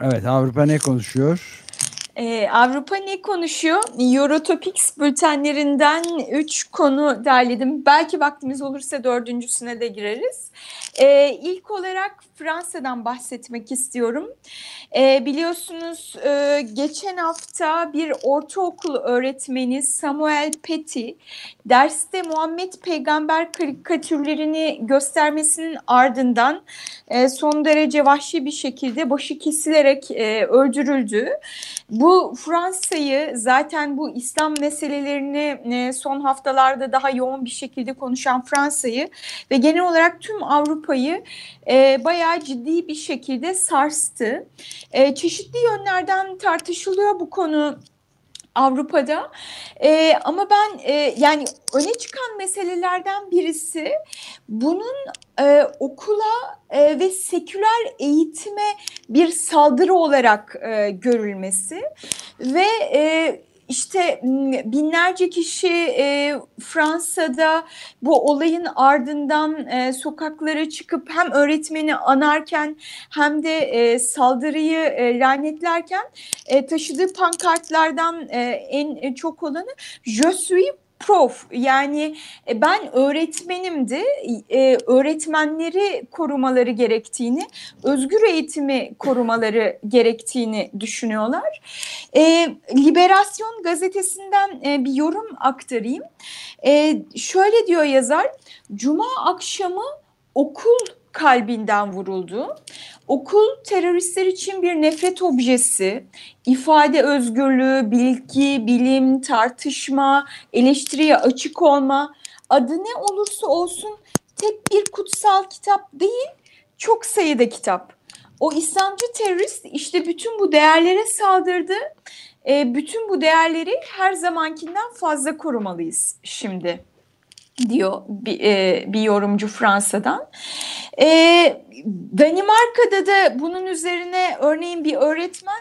Evet, Avrupa ne konuşuyor? Ee, Avrupa ne konuşuyor? Eurotopics bültenlerinden 3 konu derledim. Belki vaktimiz olursa dördüncüsüne de gireriz. Ee, ilk olarak Fransa'dan bahsetmek istiyorum. Ee, biliyorsunuz e, geçen hafta bir ortaokul öğretmeni Samuel Petty derste Muhammed Peygamber karikatürlerini göstermesinin ardından e, son derece vahşi bir şekilde başı kesilerek e, öldürüldü. Bu Fransa'yı zaten bu İslam meselelerini e, son haftalarda daha yoğun bir şekilde konuşan Fransa'yı ve genel olarak tüm Avrupa'yı e, bayağı ciddi bir şekilde sarstı. E, çeşitli yönlerden tartışılıyor bu konu Avrupa'da. E, ama ben e, yani öne çıkan meselelerden birisi bunun e, okula e, ve seküler eğitime bir saldırı olarak e, görülmesi ve e, işte binlerce kişi e, Fransa'da bu olayın ardından e, sokaklara çıkıp hem öğretmeni anarken hem de e, saldırıyı e, lanetlerken e, taşıdığı pankartlardan e, en çok olanı Je suis prof yani e, ben öğretmenimdi e, öğretmenleri korumaları gerektiğini özgür eğitimi korumaları gerektiğini düşünüyorlar. E, Liberasyon gazetesinden bir yorum aktarayım. Şöyle diyor yazar Cuma akşamı okul kalbinden vuruldu. Okul teröristler için bir nefret objesi, ifade özgürlüğü, bilgi, bilim, tartışma, eleştiriye açık olma, adı ne olursa olsun tek bir kutsal kitap değil, çok sayıda kitap. O İslamcı terörist işte bütün bu değerlere saldırdı. E, bütün bu değerleri her zamankinden fazla korumalıyız şimdi diyor bir, e, bir yorumcu Fransa'dan. E, Danimarka'da da bunun üzerine örneğin bir öğretmen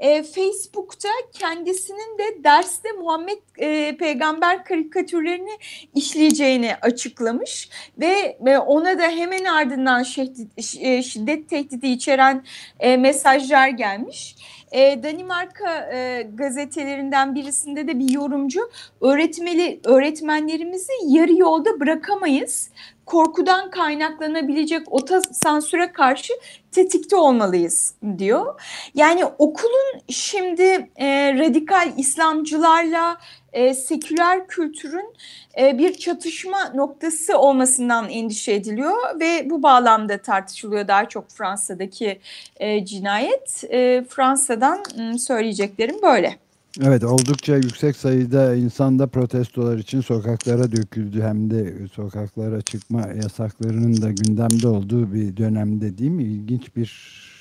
e, Facebook'ta kendisinin de derste Muhammed e, peygamber karikatürlerini işleyeceğini açıklamış ve e, ona da hemen ardından şiddet, şiddet tehdidi içeren e, mesajlar gelmiş e, Danimarka e, gazetelerinden birisinde de bir yorumcu öğretmeli öğretmenlerimizi yarı yolda bırakamayız. Korkudan kaynaklanabilecek sansüre karşı tetikte olmalıyız diyor. Yani okulun şimdi e, radikal İslamcılarla e, seküler kültürün e, bir çatışma noktası olmasından endişe ediliyor ve bu bağlamda tartışılıyor daha çok Fransa'daki e, cinayet. E, Fransa'dan söyleyeceklerim böyle. Evet oldukça yüksek sayıda insanda protestolar için sokaklara döküldü hem de sokaklara çıkma yasaklarının da gündemde olduğu bir dönemde değil mi? İlginç bir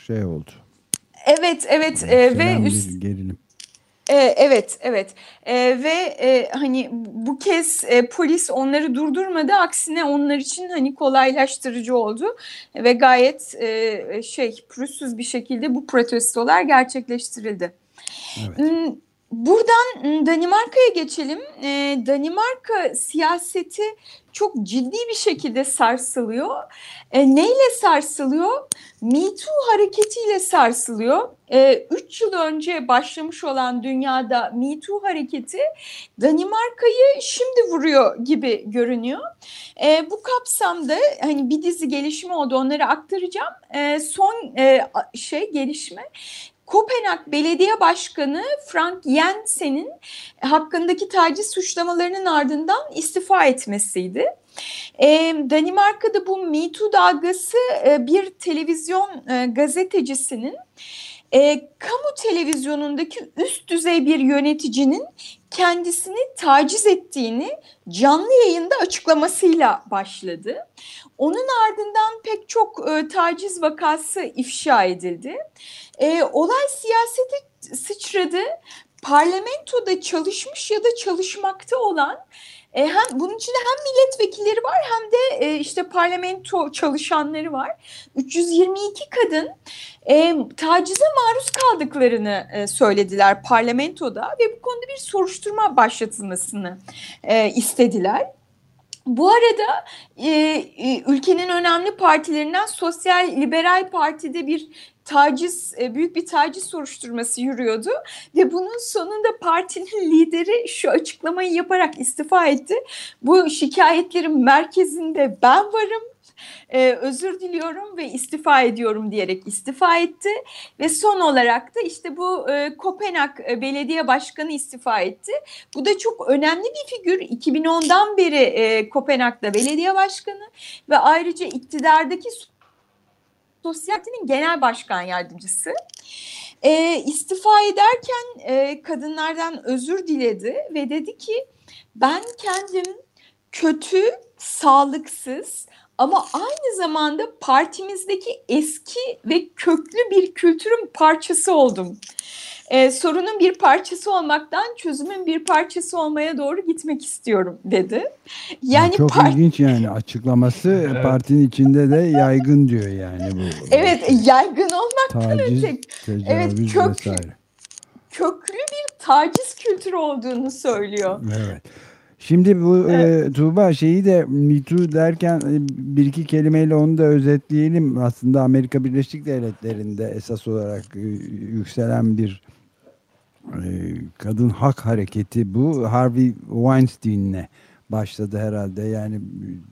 şey oldu. Evet evet e, ve üst gerilim. E, evet, evet e, ve e, hani bu kez e, polis onları durdurmadı, aksine onlar için hani kolaylaştırıcı oldu ve gayet e, şey pürüzsüz bir şekilde bu protestolar gerçekleştirildi. Evet. Buradan ıı, Danimarka'ya geçelim. Ee, Danimarka siyaseti çok ciddi bir şekilde sarsılıyor. E, neyle sarsılıyor? Me Too hareketiyle sarsılıyor. E, üç yıl önce başlamış olan dünyada Me Too hareketi Danimarka'yı şimdi vuruyor gibi görünüyor. E, bu kapsamda hani bir dizi gelişme oldu onları aktaracağım. E, son e, şey gelişme Kopenhag Belediye Başkanı Frank Jensen'in hakkındaki taciz suçlamalarının ardından istifa etmesiydi. E, Danimarka'da bu Me Too dalgası e, bir televizyon e, gazetecisinin e, kamu televizyonundaki üst düzey bir yöneticinin kendisini taciz ettiğini canlı yayında açıklamasıyla başladı. Onun ardından pek çok e, taciz vakası ifşa edildi. E, olay siyasete sıçradı. Parlamentoda çalışmış ya da çalışmakta olan e, hem bunun içinde hem milletvekilleri var hem de e, işte parlamento çalışanları var. 322 kadın e, tacize maruz kaldıklarını e, söylediler parlamentoda ve bu konuda bir soruşturma başlatılmasını e, istediler. Bu arada e, e, ülkenin önemli partilerinden Sosyal Liberal Parti'de bir taciz e, büyük bir taciz soruşturması yürüyordu ve bunun sonunda partinin lideri şu açıklamayı yaparak istifa etti. Bu şikayetlerin merkezinde ben varım ee, özür diliyorum ve istifa ediyorum diyerek istifa etti ve son olarak da işte bu e, Kopenhag e, Belediye Başkanı istifa etti. Bu da çok önemli bir figür. 2010'dan beri e, Kopenhag'da belediye başkanı ve ayrıca iktidardaki Sosyalite'nin genel başkan yardımcısı. E, istifa ederken e, kadınlardan özür diledi ve dedi ki ben kendim kötü, sağlıksız ama aynı zamanda partimizdeki eski ve köklü bir kültürün parçası oldum. Ee, sorunun bir parçası olmaktan çözümün bir parçası olmaya doğru gitmek istiyorum dedi. Yani çok part... ilginç yani açıklaması evet. partinin içinde de yaygın diyor yani bu. Evet yaygın olmaktan taciz, öte. Evet kök, vesaire. köklü bir taciz kültürü olduğunu söylüyor. Evet. Şimdi bu evet. e, Tuğba şeyi de Me derken e, bir iki kelimeyle onu da özetleyelim. Aslında Amerika Birleşik Devletleri'nde esas olarak e, yükselen bir e, kadın hak hareketi bu. Harvey Weinstein'le başladı herhalde. Yani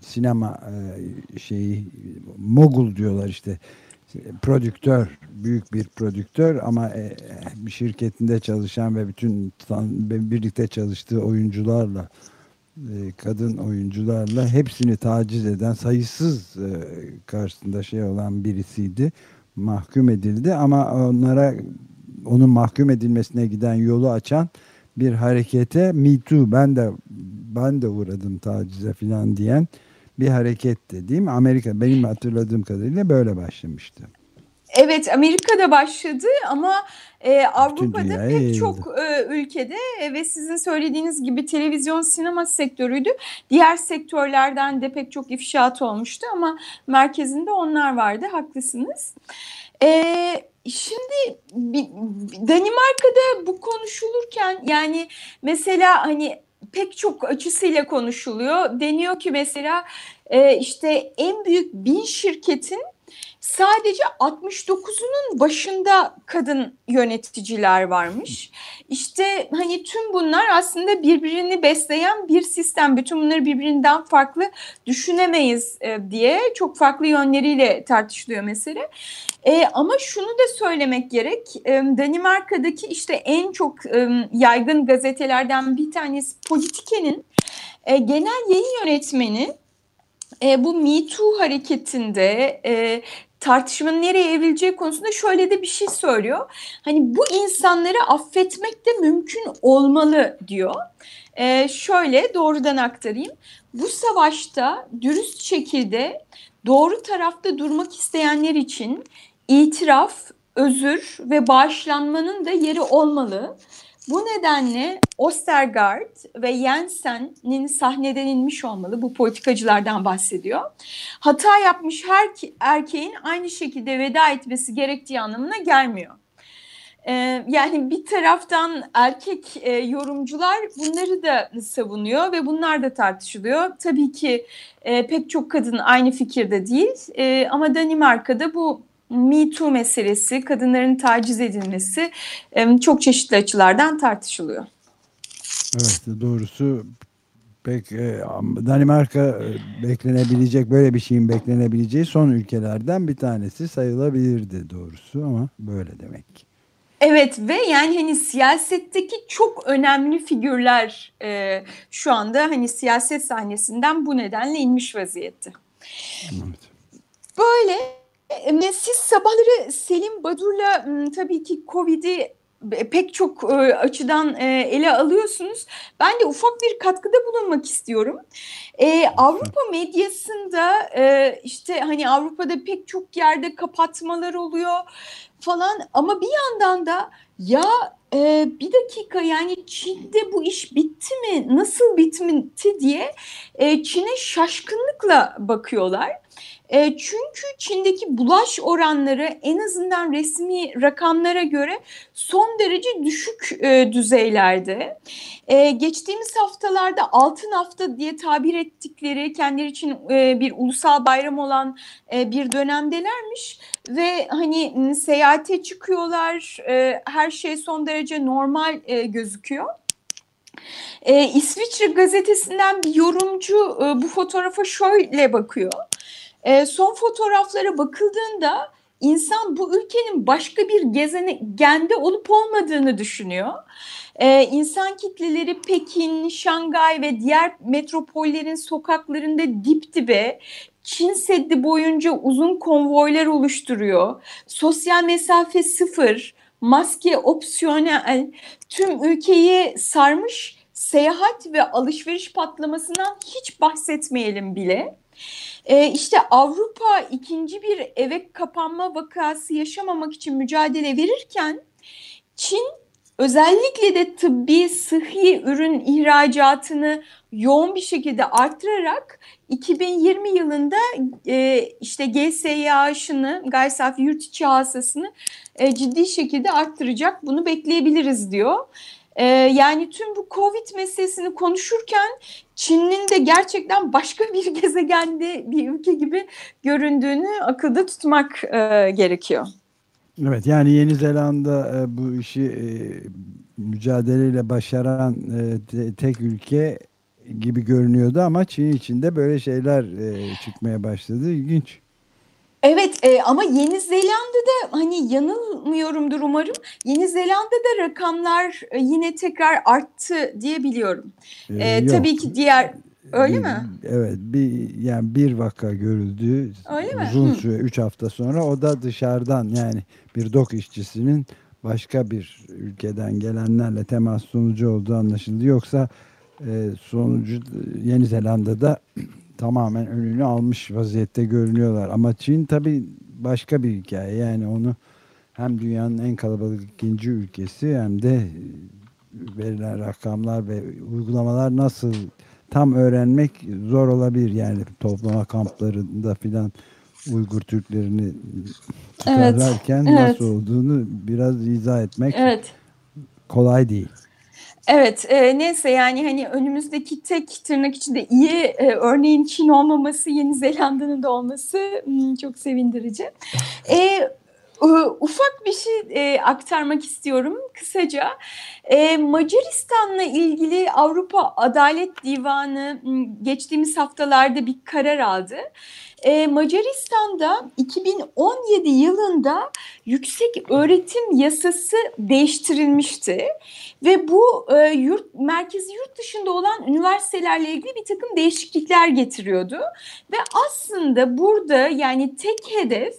sinema e, şeyi mogul diyorlar işte prodüktör, büyük bir prodüktör ama e, bir şirketinde çalışan ve bütün birlikte çalıştığı oyuncularla e, kadın oyuncularla hepsini taciz eden sayısız e, karşısında şey olan birisiydi. Mahkum edildi ama onlara onun mahkum edilmesine giden yolu açan bir harekete Me Too ben de ben de uğradım tacize filan diyen bir hareketti değil mi? Amerika benim hatırladığım kadarıyla böyle başlamıştı. Evet Amerika'da başladı ama e, Avrupa'da pek yayıldı. çok e, ülkede e, ve sizin söylediğiniz gibi televizyon sinema sektörüydü. Diğer sektörlerden de pek çok ifşaat olmuştu ama merkezinde onlar vardı haklısınız. E, şimdi Danimarka'da bu konuşulurken yani mesela hani pek çok açısıyla konuşuluyor. Deniyor ki mesela e, işte en büyük bin şirketin sadece 69'unun başında kadın yöneticiler varmış. İşte hani tüm bunlar aslında birbirini besleyen bir sistem. Bütün bunları birbirinden farklı düşünemeyiz e, diye çok farklı yönleriyle tartışılıyor mesele. E, ama şunu da söylemek gerek. E, Danimarka'daki işte en çok e, yaygın gazetelerden bir tanesi Politike'nin genel yayın yönetmeni e, bu Me Too hareketinde e, tartışmanın nereye evrileceği konusunda şöyle de bir şey söylüyor. Hani bu insanları affetmek de mümkün olmalı diyor. Ee, şöyle doğrudan aktarayım. Bu savaşta dürüst şekilde doğru tarafta durmak isteyenler için itiraf, özür ve bağışlanmanın da yeri olmalı. Bu nedenle Ostergaard ve Jensen'in sahneden inmiş olmalı. Bu politikacılardan bahsediyor. Hata yapmış her erkeğin aynı şekilde veda etmesi gerektiği anlamına gelmiyor. E, yani bir taraftan erkek e, yorumcular bunları da savunuyor ve bunlar da tartışılıyor. Tabii ki e, pek çok kadın aynı fikirde değil e, ama Danimarka'da bu Me Too meselesi, kadınların taciz edilmesi çok çeşitli açılardan tartışılıyor. Evet doğrusu pek e, Danimarka e, beklenebilecek böyle bir şeyin beklenebileceği son ülkelerden bir tanesi sayılabilirdi doğrusu ama böyle demek ki. Evet ve yani hani siyasetteki çok önemli figürler e, şu anda hani siyaset sahnesinden bu nedenle inmiş vaziyette. Evet. Böyle siz sabahları Selim Badur'la tabii ki Covid'i pek çok e, açıdan e, ele alıyorsunuz. Ben de ufak bir katkıda bulunmak istiyorum. E, Avrupa medyasında e, işte hani Avrupa'da pek çok yerde kapatmalar oluyor falan ama bir yandan da ya e, bir dakika yani Çin'de bu iş bitti mi nasıl bitmedi diye e, Çin'e şaşkınlıkla bakıyorlar. E, çünkü Çin'deki bulaş oranları en azından resmi rakamlara göre son derece düşük e, düzeylerde. E, geçtiğimiz haftalarda altın hafta diye tabir ettikleri kendileri için e, bir ulusal bayram olan bir dönemdelermiş ve hani seyahate çıkıyorlar her şey son derece normal gözüküyor. E, İsviçre gazetesinden bir yorumcu e, bu fotoğrafa şöyle bakıyor. E, son fotoğraflara bakıldığında insan bu ülkenin başka bir gezegende olup olmadığını düşünüyor. Ee, insan kitleleri Pekin, Şangay ve diğer metropollerin sokaklarında dip dibe Çin Seddi boyunca uzun konvoylar oluşturuyor. Sosyal mesafe sıfır, maske opsiyonel, tüm ülkeyi sarmış seyahat ve alışveriş patlamasından hiç bahsetmeyelim bile. E, işte Avrupa ikinci bir eve kapanma vakası yaşamamak için mücadele verirken Çin özellikle de tıbbi sıhhi ürün ihracatını yoğun bir şekilde arttırarak 2020 yılında e, işte GSYH'ını, gayri safi yurt içi hasasını e, ciddi şekilde arttıracak. Bunu bekleyebiliriz diyor. Ee, yani tüm bu Covid meselesini konuşurken Çin'in de gerçekten başka bir gezegende bir ülke gibi göründüğünü akılda tutmak e, gerekiyor. Evet yani Yeni Zelanda e, bu işi e, mücadeleyle başaran e, tek ülke gibi görünüyordu ama Çin içinde böyle şeyler e, çıkmaya başladı. İlginç. Evet e, ama Yeni Zelanda'da hani yanılmıyorumdur umarım. Yeni Zelanda'da rakamlar e, yine tekrar arttı diye biliyorum. E, e, tabii ki diğer öyle bir, mi? Evet bir yani bir vaka görüldü. Öyle mi? Uzun süre 3 hafta sonra o da dışarıdan yani bir dok işçisinin başka bir ülkeden gelenlerle temas sonucu olduğu anlaşıldı. Yoksa e, sonucu Yeni Zelanda'da tamamen önünü almış vaziyette görünüyorlar. Ama Çin tabii başka bir hikaye. Yani onu hem dünyanın en kalabalık ikinci ülkesi hem de verilen rakamlar ve uygulamalar nasıl tam öğrenmek zor olabilir. Yani toplama kamplarında filan Uygur Türklerini tutarlarken evet, nasıl evet. olduğunu biraz izah etmek evet. kolay değil. Evet e, neyse yani hani önümüzdeki tek tırnak içinde iyi e, örneğin Çin olmaması Yeni Zelanda'nın da olması hmm, çok sevindirici. E, ufak bir şey e, aktarmak istiyorum kısaca. E, Macaristan'la ilgili Avrupa Adalet Divanı hmm, geçtiğimiz haftalarda bir karar aldı. E, Macaristan'da 2017 yılında yüksek öğretim yasası değiştirilmişti ve bu e, yurt merkezi yurt dışında olan üniversitelerle ilgili bir takım değişiklikler getiriyordu ve aslında burada yani tek hedef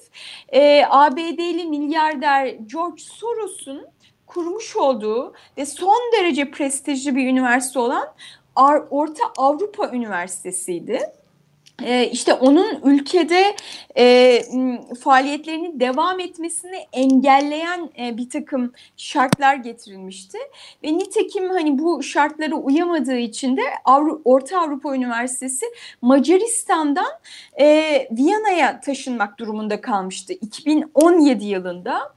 e, ABD'li milyarder George Soros'un kurmuş olduğu ve son derece prestijli bir üniversite olan Orta Avrupa Üniversitesi'ydi. E, işte onun ülkede e, faaliyetlerini devam etmesini engelleyen e, bir takım şartlar getirilmişti. Ve nitekim hani bu şartlara uyamadığı için de Avru Orta Avrupa Üniversitesi Macaristan'dan e, Viyana'ya taşınmak durumunda kalmıştı 2017 yılında.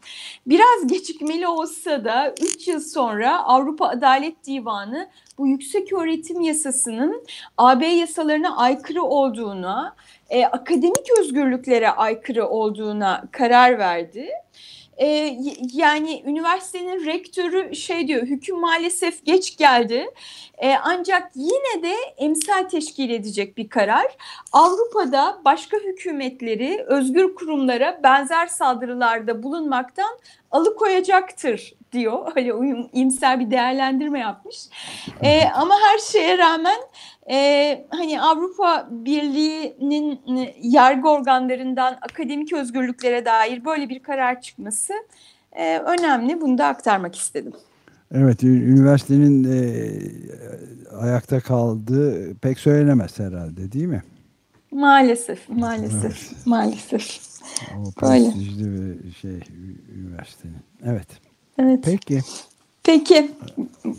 Biraz gecikmeli olsa da 3 yıl sonra Avrupa Adalet Divanı bu yüksek öğretim yasasının AB yasalarına aykırı olduğuna, e, akademik özgürlüklere aykırı olduğuna karar verdi. E, yani üniversitenin rektörü şey diyor, hüküm maalesef geç geldi. E, ancak yine de emsal teşkil edecek bir karar. Avrupa'da başka hükümetleri özgür kurumlara benzer saldırılarda bulunmaktan alıkoyacaktır diyor. Hani uyum, imsel bir değerlendirme yapmış. E, ama her şeye rağmen e, hani Avrupa Birliği'nin e, yargı organlarından akademik özgürlüklere dair böyle bir karar çıkması e, önemli. Bunu da aktarmak istedim. Evet, üniversitenin e, ayakta kaldığı pek söylenemez herhalde değil mi? Maalesef, maalesef, evet. maalesef. O prestijli bir şey üniversitenin. Evet. Evet. Peki. Peki.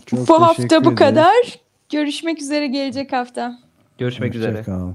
Çok bu hafta bu kadar. Görüşmek üzere gelecek hafta. Görüşmek Hoşça üzere. Kal.